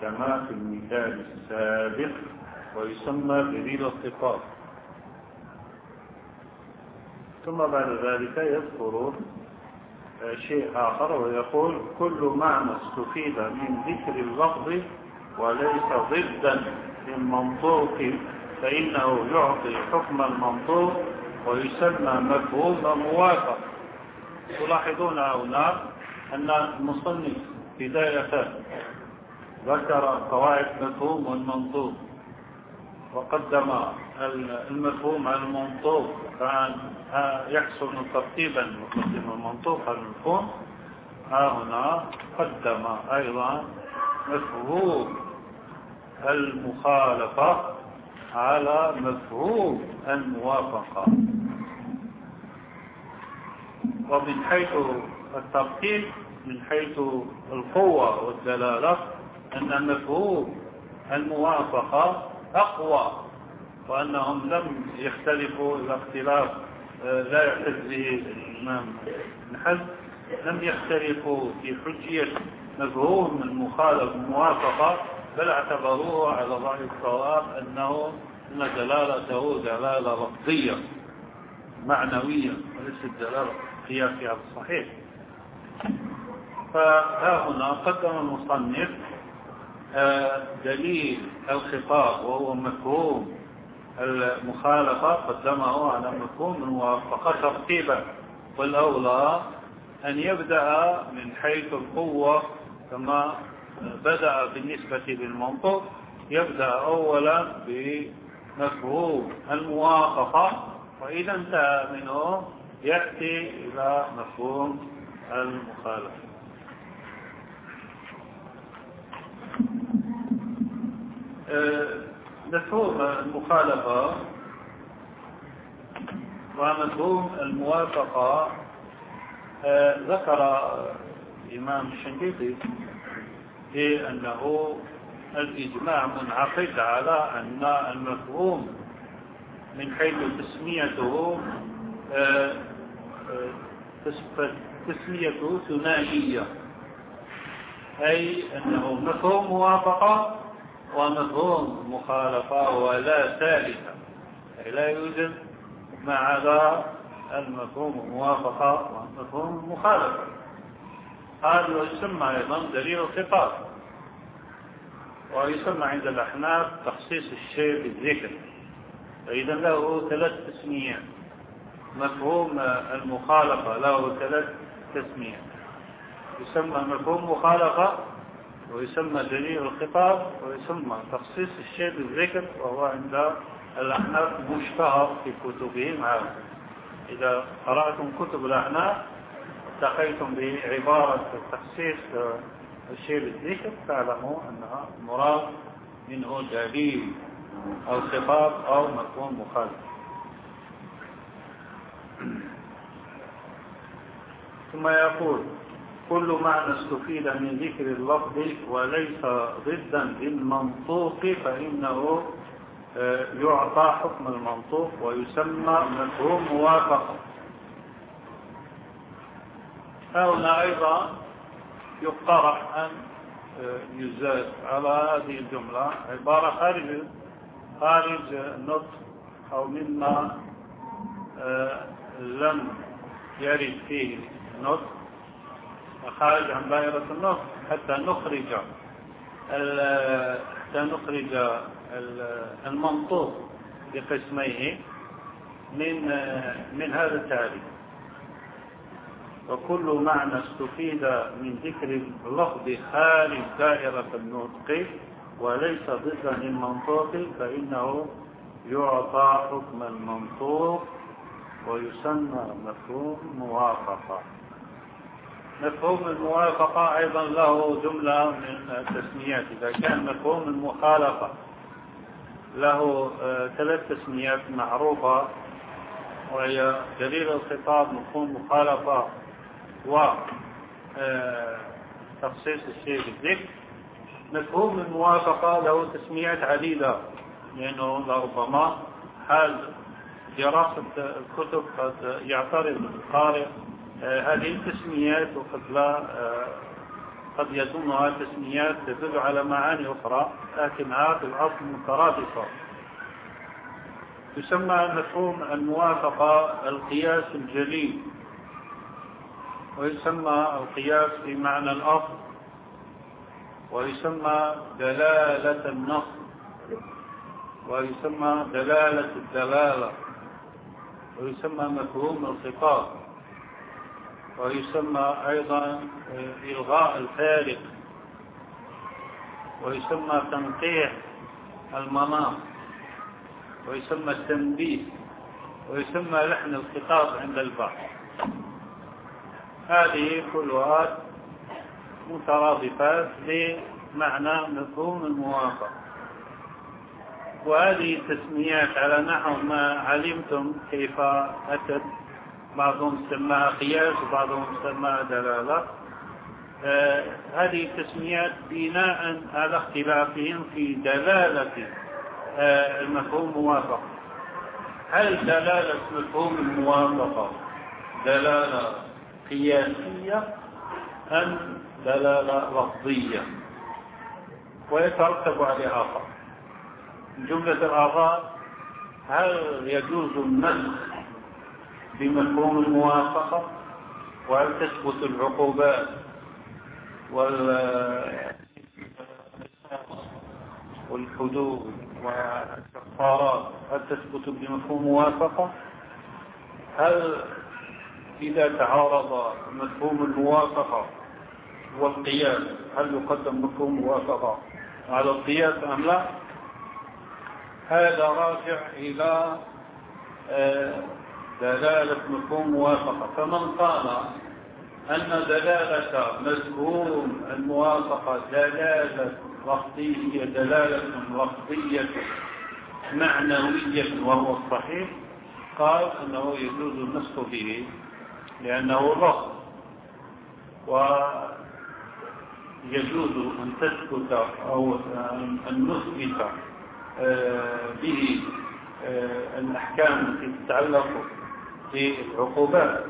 كما في المثال السابق ويسمى دليل الخطاب. ثم بعد ذلك يذكر شيء آخر ويقول كل معنى استفيد من ذكر اللفظ وليس ضدا للمنطوق فإنه يعطي حكم المنطوق ويسمى مفهوم موافق. تلاحظون هنا أن المصنف بداية ذكر قواعد مفهوم والمنطوق. وقدم المفهوم على كان يحسن ترتيبا يقدم المنطوق. على المفهوم ها هنا قدم أيضا مفهوم المخالفة على مفهوم الموافقة. ومن حيث الترتيب من حيث القوة والدلالة أن مفهوم الموافقة أقوى وأنهم لم يختلفوا إلى اختلاف آه، لا يعتز به الإمام ابن حزم لم يختلفوا في حجية مفهوم المخالف الموافقة بل اعتبروه على رأي الصواب أنه أن دلالته دلالة لفظية معنوية وليست دلالة قياسية الصحيح. فها هنا قدم المصنف دليل الخطاب وهو مفهوم. المخالفة قدمه على مفهوم الموافقة ترتيبا والأولى أن يبدأ من حيث القوة كما بدأ بالنسبة للمنطق. يبدأ أولا بمفهوم الموافقة وإذا انتهى منه يأتي إلى مفهوم المخالفة. مفهوم المخالفة ومفهوم الموافقة. ذكر الإمام الشنقيطي في أنه الإجماع منعقد على أن المفهوم من حيث تسميته تسميته ثنائية. أي أنه مفهوم موافقة ومفهوم مخالفة ولا ثالثة أي لا يوجد مع هذا المفهوم موافقة ومفهوم مخالفة. هذا يسمى أيضا دليل الخطاب. ويسمى عند الأحناف تخصيص الشيء بالذكر. فإذا له ثلاث تسميات. مفهوم المخالفة له ثلاث تسميات. يسمى مفهوم مخالفة ويسمى دليل الخطاب ويسمى تخصيص الشيء بالذكر وهو عند الأحناف مشتهر في كتبهم هذا. إذا قرأتم كتب الأحناف التقيتم بعبارة تخصيص الشيء بالذكر تعلموا أنها مراد منه دليل أو خطاب أو مفهوم مخالف. ثم يقول كل معنى استفيد من ذكر اللفظ وليس ضدا للمنطوق فإنه آه، يعطى حكم المنطوق ويسمى مفهوم موافقة. هنا أيضا يقترح أن آه، يزاد على هذه الجملة عبارة خارج خارج النطق أو مما آه، لم يرد فيه النطق وخارج عن دائرة النص حتى نخرج حتى نخرج المنطوق بقسميه من من هذا التعريف. وكل معنى استفيد من ذكر اللفظ خارج دائرة النطق وليس ضدا للمنطوق فإنه يعطى حكم المنطوق ويسمى مفهوم موافقة. مفهوم الموافقة أيضا له جملة من التسميات. إذا كان مفهوم المخالفة له آه، ثلاث تسميات معروفة وهي دليل الخطاب مفهوم مخالفة و آه، تخصيص الشيء بالذكر. مفهوم الموافقة له تسميات عديدة لأنه لربما حال دراسة الكتب قد يعترض القارئ هذه التسميات وقد لا قد يظنها تسميات تدل على معاني أخرى لكنها في الأصل مترادفة. يسمى مفهوم الموافقة القياس الجليل ويسمى القياس في معنى الأصل ويسمى دلالة النص ويسمى دلالة الدلالة ويسمى مفهوم الخطاب. ويسمى أيضا إلغاء الفارق ويسمى تنقيح المناط ويسمى التنبيه ويسمى لحن الخطاب عند البحث هذه كلها مترادفات لمعنى مفهوم الموافقة. وهذه التسميات على نحو ما علمتم كيف أتت بعضهم سماها قياس وبعضهم سماها دلالة. آه هذه التسميات بناء على اختلافهم في دلالة آه المفهوم موافقة هل دلالة مفهوم الموافقة دلالة قياسية أم دلالة لفظية؟ ويترتب عليها آخر جملة الآراء هل يجوز النسخ بمفهوم الموافقة وهل تثبت العقوبات والحدود والكفارات؟ هل تثبت بمفهوم موافقة؟ هل إذا تعارض مفهوم الموافقة والقياس هل يقدم مفهوم موافقة على القياس أم لا؟ هذا راجع إلى دلالة مفهوم موافقة. فمن قال أن دلالة مفهوم الموافقة دلالة لفظية دلالة لفظية معنوية وهو الصحيح قال أنه يجوز النسخ به لأنه لفظ ويجوز أن تثبت أو أن نثبت آه، به آه، الأحكام التي تتعلق بالعقوبات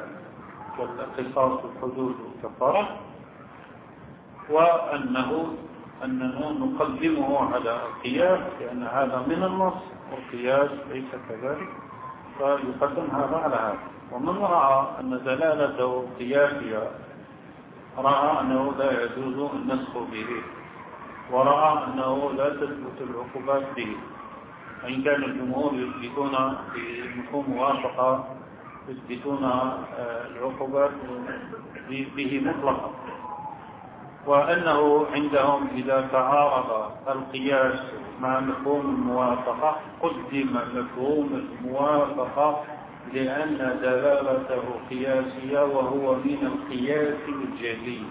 والقصاص والحدود والكفارة وأنه أننا نقدمه على القياس لأن هذا من النص والقياس ليس كذلك فيقدم هذا على هذا. ومن رأى أن دلالته قياسية رأى أنه لا يجوز النسخ به ورأى أنه لا تثبت العقوبات به. وإن كان الجمهور يثبتون في مفهوم موافقة يثبتون آه، العقوبات به مطلقا. وأنه عندهم إذا تعارض القياس مع مفهوم الموافقة قدم مفهوم الموافقة لأن دلالته قياسية وهو من القياس الجلي.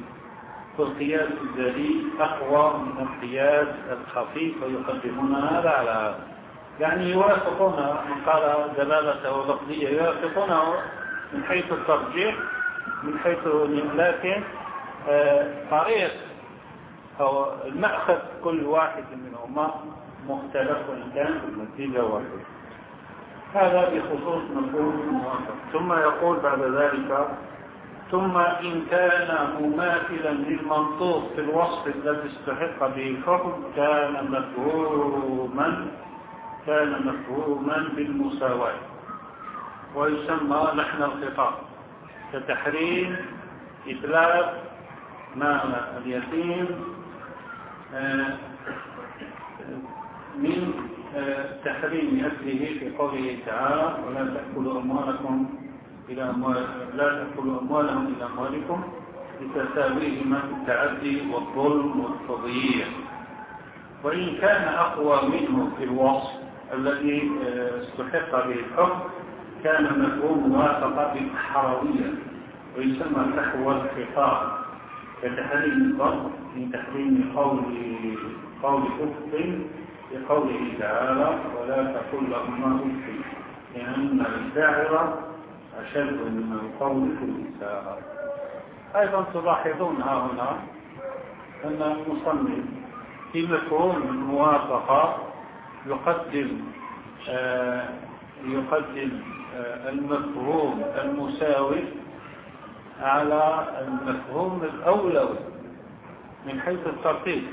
فالقياس الجلي أقوى من القياس الخفيف ويقدمون هذا على هذا. يعني يوافقون من قال دلالته لفظية يوافقونه من حيث الترجيح من حيث لكن آه، طريق أو المأخذ كل واحد منهما مختلف وإن كان النتيجة واحدة. هذا بخصوص مفهوم الموافق ثم يقول بعد ذلك ثم إن كان مماثلا للمنطوق في الوصف الذي استحق به الحكم كان مفهوما كان مفهوما بالمساواة ويسمى لحن الخطاب كتحريم إتلاف معنى اليتيم آه، من آه، تحريم أكله في قوله تعالى ولا تأكلوا أموالكم إلى لا تأكلوا أموالهم إلى أموالكم لتساويهما التعدي والظلم والتضييع. وإن كان أقوى منه في الوصف الذي آه، استحق به الحكم كان مفهوم موافقة بالحروية ويسمى تحوى الخطاب كتحريم الضرب من تحريم قول قول كفر بقوله تعالى ولا تقل لهما اف لأن الشاعر أشد من القول في النساء أيضا تلاحظون ها هنا أن المصنف في مفهوم الموافقه يقدم آه يقدم آه المفهوم المساوي على المفهوم الأولوي من حيث الترتيب.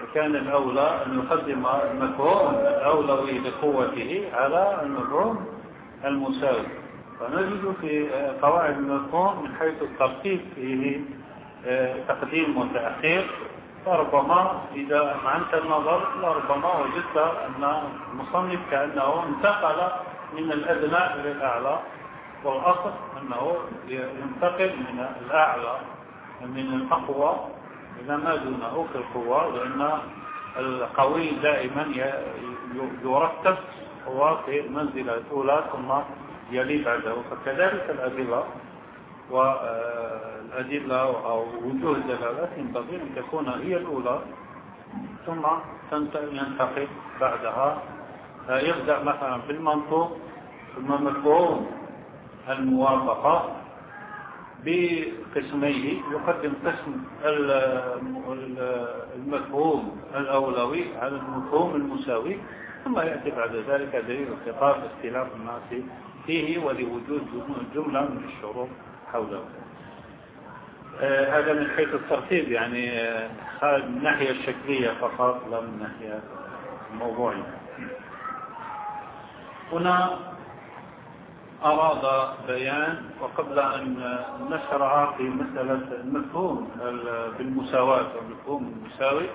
فكان الأولى أن يقدم المفهوم الأولوي لقوته على المفهوم المساوي. فنجد في قواعد المفهوم من حيث الترتيب فيه آه، تقديم وتأخير فربما إذا معنت النظر لربما وجدت أن المصنف كأنه انتقل من الأدنى إلى الأعلى والأصل أنه ينتقل من الأعلى من الأقوى إلى ما دونه في القوى لأن القوي دائما يرتب هو في المنزلة الأولى ثم يلي بعده فكذلك الأدلة والأدلة أو وجوه الدلالات ينبغي أن تكون هي الأولى ثم ينتقل بعدها. يبدأ مثلا بالمنطوق ثم مفهوم الموافقة بقسميه. يقدم قسم المفهوم الأولوي على المفهوم المساوي ثم يأتي بعد ذلك دليل الخطاب اختلاف الناس فيه ولوجود جملة من الشروط. حوله. آه هذا من حيث الترتيب يعني آه من الناحية الشكلية فقط لا من الناحية الموضوعية. هنا أراد بيان وقبل أن نشرع في مسألة المفهوم بالمساواة والمفهوم المساوي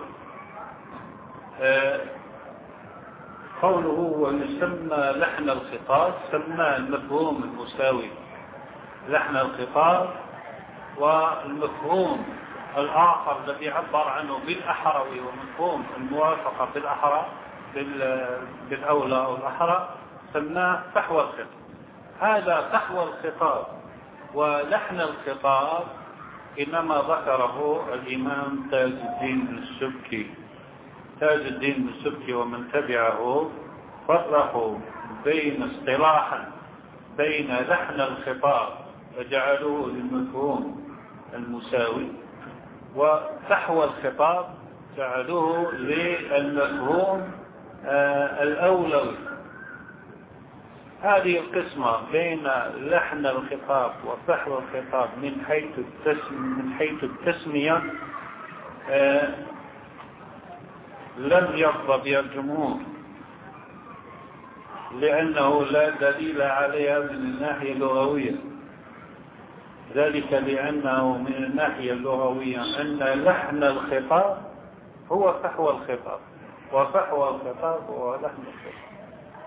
آه، قوله ويسمى لحن الخطاب سمى المفهوم المساوي. لحن الخطاب والمفهوم الآخر الذي عبر عنه بالأحروي ومفهوم الموافقة بالأحرى بالأولى أو الأحرى سماه فحوى الخطاب. هذا فحوى الخطاب ولحن الخطاب إنما ذكره الإمام تاج الدين السبكي. تاج الدين السبكي ومن تبعه فرقوا بين اصطلاحا بين لحن الخطاب وجعلوه للمفهوم المساوي. وفحوى الخطاب جعلوه للمفهوم آه، الأولوي. هذه القسمة بين لحن الخطاب وفحوى الخطاب من حيث التسم من حيث التسمية آه لم يرضى بها الجمهور لأنه لا دليل عليها من الناحية اللغوية. ذلك لأنه من الناحية اللغوية أن لحن الخطاب هو فحوى الخطاب وفحوى الخطاب هو لحن الخطاب.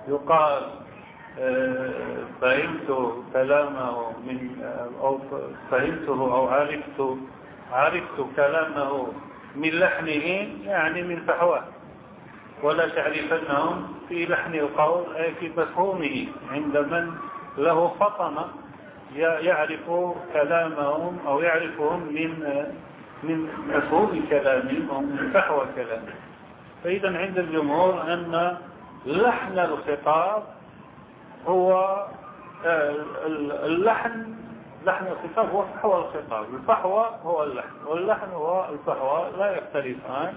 يقال فهمت كلامه من أو فهمته أو عرفت عرفت كلامه من لحنه يعني من فحواه. ولا تعرفنهم في لحن القول أي في مفهومه عند من له فطنة يعرف كلامهم أو يعرفهم من من مفهوم كلامهم أو من فحوى كلامهم فإذا عند الجمهور أن لحن الخطاب هو آه، اللحن لحن الخطاب هو فحوى الخطاب. الفحوى هو اللحن واللحن هو الفحوى لا يختلفان.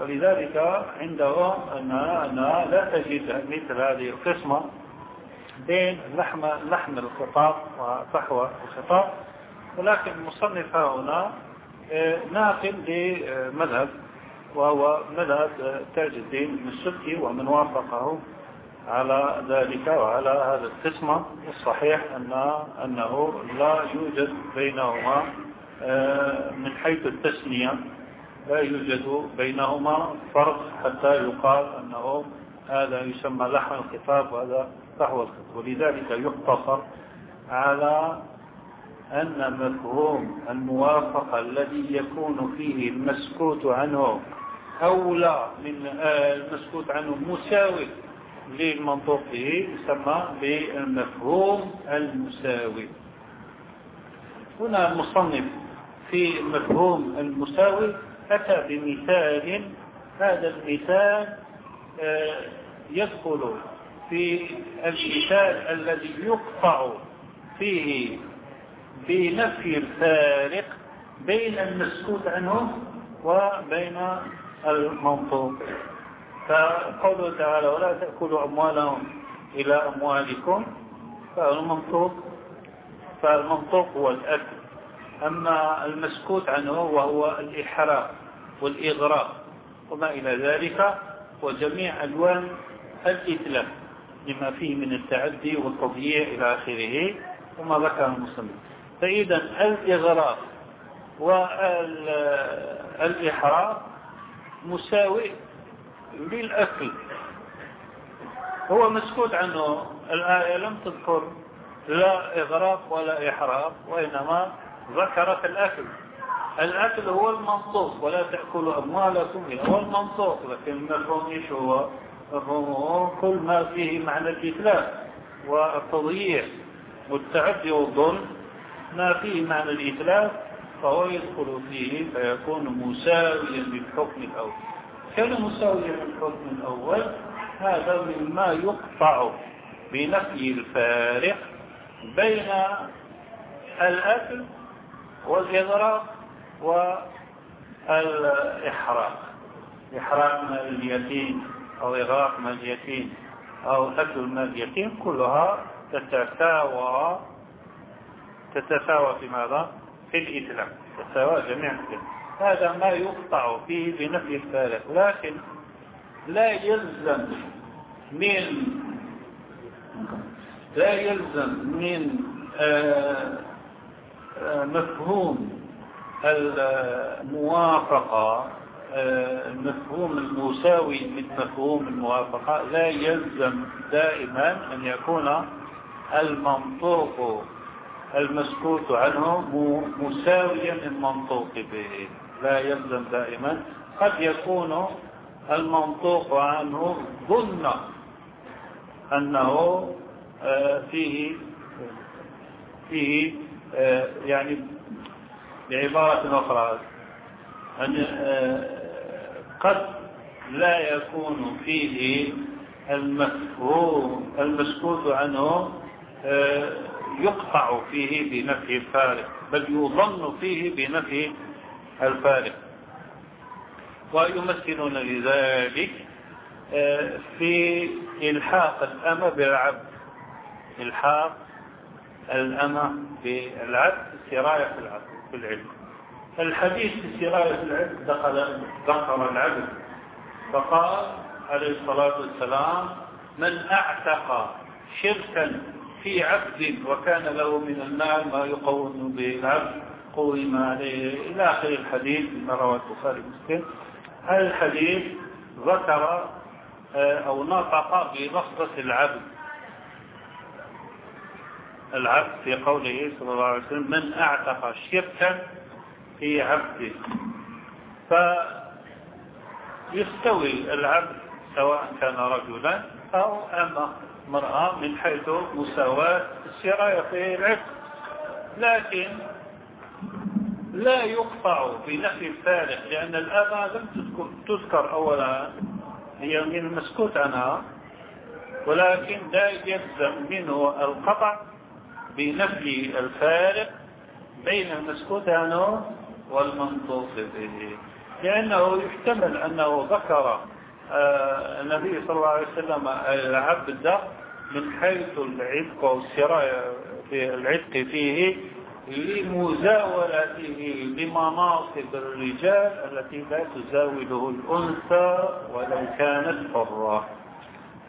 ولذلك عندهم أنها لا تجد مثل هذه القسمة. بين لحم لحن الخطاب وفحوى الخطاب. ولكن المصنف هنا آه، ناقل لمذهب وهو مذهب تاج الدين من السبكي ومن وافقه على ذلك وعلى هذا القسمة الصحيح أن أنه لا يوجد بينهما آه، من حيث التسمية لا يوجد بينهما فرق حتى يقال أنه هذا يسمى لحن الخطاب وهذا فحوى الخطاب ولذلك يقتصر على أن مفهوم الموافقة الذي يكون فيه المسكوت عنه أولى من آه، المسكوت عنه مساوي للمنطوق به يسمى بالمفهوم المساوي. هنا المصنف في المفهوم المساوي أتى بمثال هذا المثال آه، يدخل في المثال الذي يقطع فيه بنفي الفارق بين المسكوت عنه وبين المنطوق. فقوله تعالى ولا تأكلوا أموالهم إلى أموالكم فالمنطوق فالمنطوق هو الأكل. أما المسكوت عنه وهو الإحراق والإغراق وما إلى ذلك وجميع ألوان الإتلاف. لما فيه من التعدي والتضييع إلى آخره وما ذكر المسلم فإذا الإغراق والإحراق مساوي للأكل. هو مسكوت عنه. الآية لم تذكر لا إغراق ولا إحراق وإنما ذكرت الأكل. الأكل هو المنطوق ولا تأكلوا أموالكم هو المنطوق لكن المفهوم إيش هو كل ما فيه معنى الإتلاف والتضييع والتعدي والظلم ما فيه معنى الإتلاف فهو يدخل فيه فيكون مساويا للحكم الأول. كان مساويا للحكم الأول هذا مما يقطع بنفي الفارق بين الأكل والإغراق والإحراق. إحراق مال اليتيم. أو إغراق مال اليتيم أو أكل مال اليتيم كلها تتساوى تتساوى في ماذا؟ في الإسلام. تتساوى جميع الإسلام. هذا ما يقطع فيه بنفي الفارق لكن لا يلزم من لا يلزم من آه، آه، مفهوم الموافقة آه، المفهوم المساوي من مفهوم الموافقة. لا يلزم دائما أن يكون المنطوق المسكوت عنه مساويا للمنطوق به. لا يلزم دائما. قد يكون المنطوق عنه ظن أنه آه، فيه فيه آه، يعني بعبارة أخرى. أن قد لا يكون فيه المفهوم المسكوت عنه يقطع فيه بنفي الفارق بل يظن فيه بنفي الفارق. ويمثلون لذلك آه، في إلحاق الأمة بالعبد إلحاق الأمة بالعبد في العبد في العلم. الحديث في سراية في العبد دخل ذكر العبد فقال عليه الصلاة والسلام من أعتق شركا في عبد وكان له من المال ما يقوم به العبد قوم عليه. إلى آخر الحديث ما رواه البخاري ومسلم. هذا الحديث ذكر آه، أو نطق بلفظة العبد. العبد في قوله صلى الله عليه وسلم من أعتق شركا في عبده. فيستوي العبد سواء كان رجلا أو أما مرأة من حيث مساواة السراية في العبد لكن لا يقطع في نفي الفارق لأن الآباء لم تذكر, تذكر أولا هي من المسكوت عنها ولكن لا يلزم منه القطع بنفي الفارق بين المسكوت عنه والمنطوق به. لأنه يحتمل أنه ذكر آه، النبي صلى الله عليه وسلم العبد من حيث العتق والسراية في العتق فيه لمزاولته لمناصب الرجال التي لا تزاوله الأنثى ولو كانت حرة.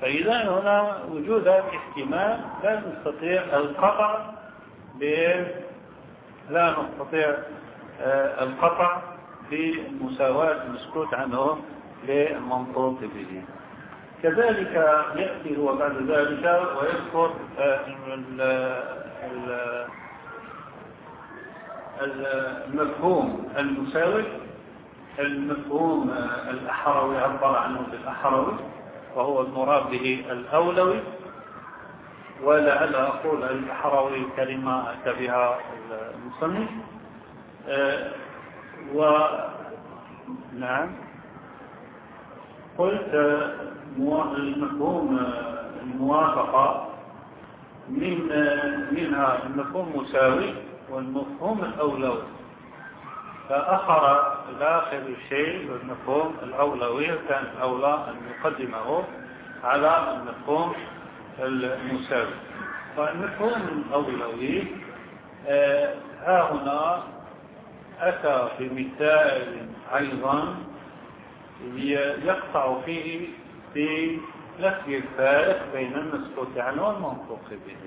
فإذا هنا وجود هذا الاحتمال لا نستطيع القطع لا نستطيع آه، القطع بمساواة المسكوت عنه للمنطوق به. كذلك يأتي هو بعد ذلك ويذكر آه، المفهوم المساوي المفهوم الأحروي عبر عنه بالأحروي وهو المراد به الأولوي. ولعل أقول الأحروي كلمة أتى بها المصنف. آه، و نعم. قلت المفهوم الموافقة من منها المفهوم مساوي والمفهوم الأولوي. فأخر داخل الشيء والمفهوم الأولوي كان أولى أن يقدمه على المفهوم المساوي. فالمفهوم الأولوي آه، ها هنا أتى بمثال أيضا يقطع فيه في نفي الفارق بين المسكوت عنه والمنطوق به.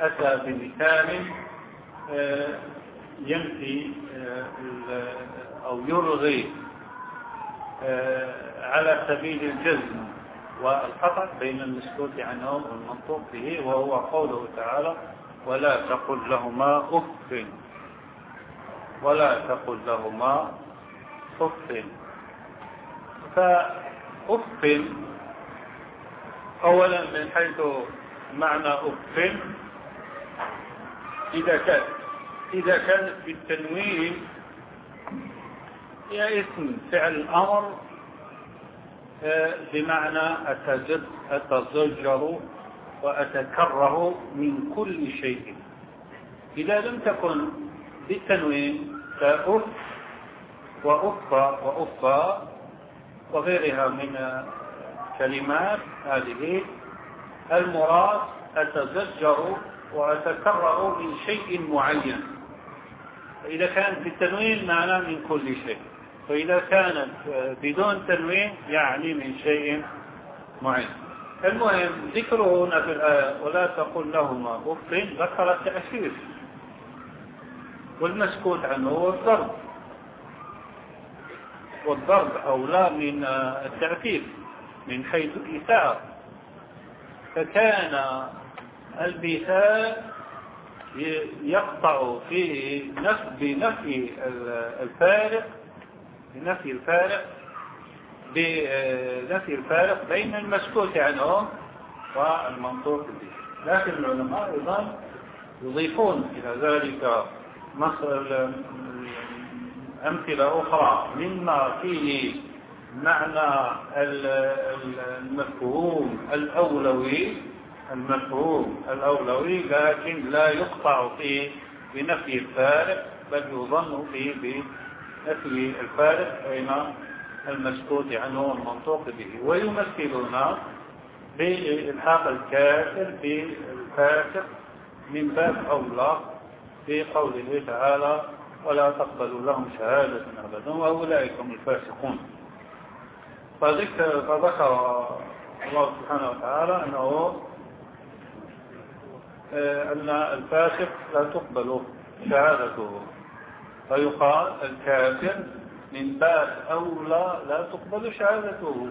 أتى بمثال آه، ينفي آه، أو يلغي آه، على سبيل الجزم والقطع بين المسكوت عنه والمنطوق به وهو قوله تعالى ولا تقل لهما أف. ولا تقل لهما أف فأف أولا من حيث معنى أف. إذا كان إذا كانت بالتنوين هي اسم فعل الأمر آه، بمعنى أتزجر وأتكره من كل شيء. إذا لم تكن بالتنوين فأف وأف وأف وغيرها من كلمات هذه المراد أتزجر وأتكرر من شيء معين. فإذا كانت بالتنوين معناه من كل شيء. وإذا كانت بدون تنوين يعني من شيء معين. المهم ذكره هنا في الآية ولا تقل لهما أف ذكر التأثير والمسكوت عنه هو الضرب. والضرب أولى من التعفيف من حيث الإيثار. فكان البيثاء يقطع فيه بنفي الفارق بنفي الفارق. بنفي الفارق بين المسكوت عنه والمنطوق به. لكن العلماء أيضا يضيفون إلى ذلك أمثلة أخرى مما فيه معنى المفهوم الأولوي المفهوم الأولوي لكن لا يقطع فيه بنفي الفارق بل يظن فيه بنفي الفارق بين المسكوت عنه والمنطوق به. ويمثلون بإلحاق الكافر بالفاسق من باب أولى في قوله تعالى ولا تقبلوا لهم شهادة أبدا وأولئك هم الفاسقون. فذكر فذكر الله سبحانه وتعالى أنه آه، أن الفاسق لا تقبل شهادته. فيقال الكافر من باب أولى لا تقبل شهادته.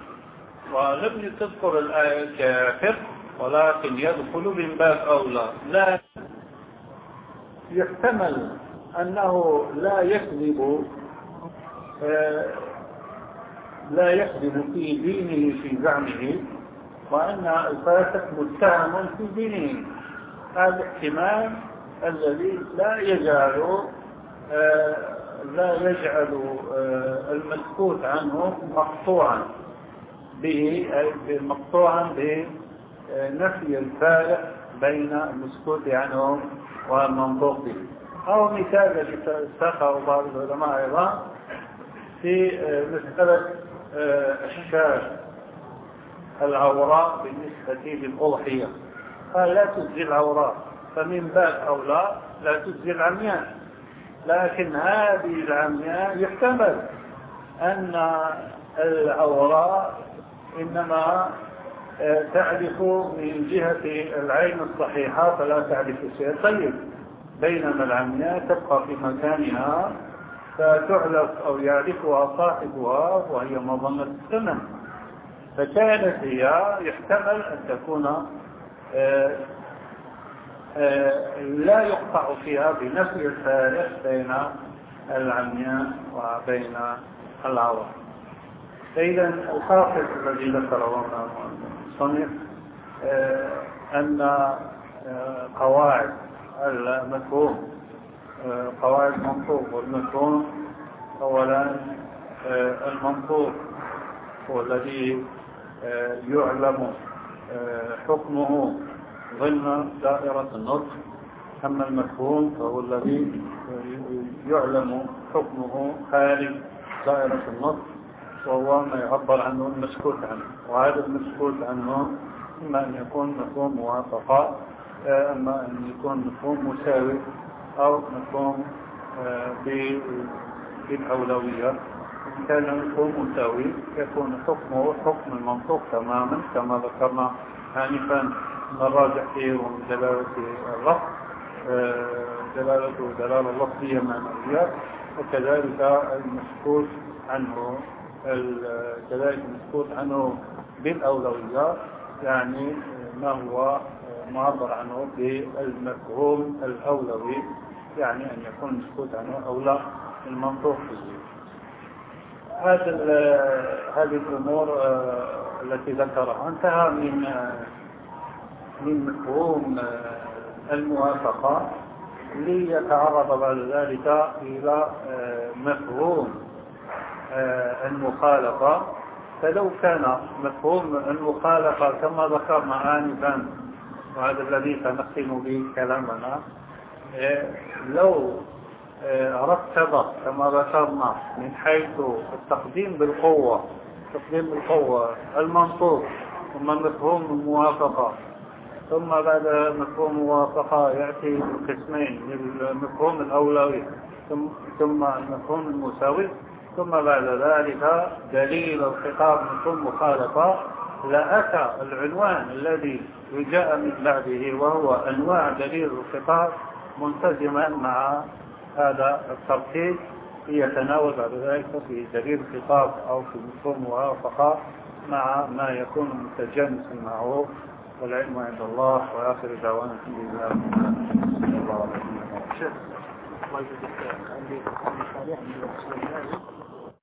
ولم تذكر الآية الكافر ولكن يدخل من باب أولى. لا يحتمل أنه لا يكذب آه، لا يكذب في دينه في زعمه وأن الفاسق متهم في دينه. هذا احتمال الذي لا يجعل لا يجعل آه، المسكوت عنه مقطوعا به مقطوعا بنفي الفارق بين المسكوت عنه والمنطوق به. أو مثال الذي ساقه بعض العلماء أيضا في آه، مسألة الشاة العوراء بالنسبة للأضحية. قال لا تجزي العوراء فمن باب أولى لا تجزي العمياء لكن هذه العمياء يحتمل أن العوراء إنما تعرف من جهة العين الصحيحة فلا تعرف شيء طيب بينما العمياء تبقى في مكانها فتعرف أو يعرفها صاحبها وهي مظنة الثمن فكانت هي يحتمل أن تكون آه، لا يقطع فيها بنفي الفارق بين العمياء وبين العوام. فإذا الخاصة الذي ذكره المصنف آه، أن قواعد المفهوم قواعد المنطوق والمفهوم أولا المنطوق هو الذي يعلم حكمه. ضمن دائرة النطق. أما المفهوم فهو الذي يعلم حكمه خارج دائرة النطق وهو ما يعبر عنه المسكوت عنه. وهذا المسكوت عنه إما أن يكون مفهوم موافقة أما أن يكون مفهوم مساوي أو مفهوم بالأولوية. إن كان المفهوم مساوي يكون حكمه حكم المنطوق تماما كما ذكرنا آنفا. الراجح فيه ومن دلالة اللفظ دلالته دلالة لفظية معنوية وكذلك المسكوت عنه كذلك المسكوت عنه بالأولويات يعني ما هو معبر عنه بالمفهوم الأولوي يعني أن يكون المسكوت عنه أولى المنطوق فيه. هذه الأمور آه، التي ذكرها. انتهى من آه، من مفهوم آه، الموافقة ليتعرض بعد ذلك إلى مفهوم المخالفة. فلو كان مفهوم المخالفة كما ذكرنا آنفا وهذا الذي سنختم به كلامنا لو رتب كما ذكرنا من حيث التقديم بالقوة تقديم بالقوة المنصوب ثم مفهوم الموافقة ثم بعد مفهوم الموافقة يأتي القسمين المفهوم الأولوي ثم المفهوم المساوي ثم بعد ذلك دليل الخطاب مفهوم مخالفة لأتى العنوان الذي جاء من بعده وهو أنواع دليل الخطاب منتزما مع هذا الترتيب يتناول بعد ذلك في دليل الخطاب أو في مفهوم موافقة مع ما يكون متجانسا معه. والعلم عند الله وآخر دعوانا الحمد لله الله عليه وسلم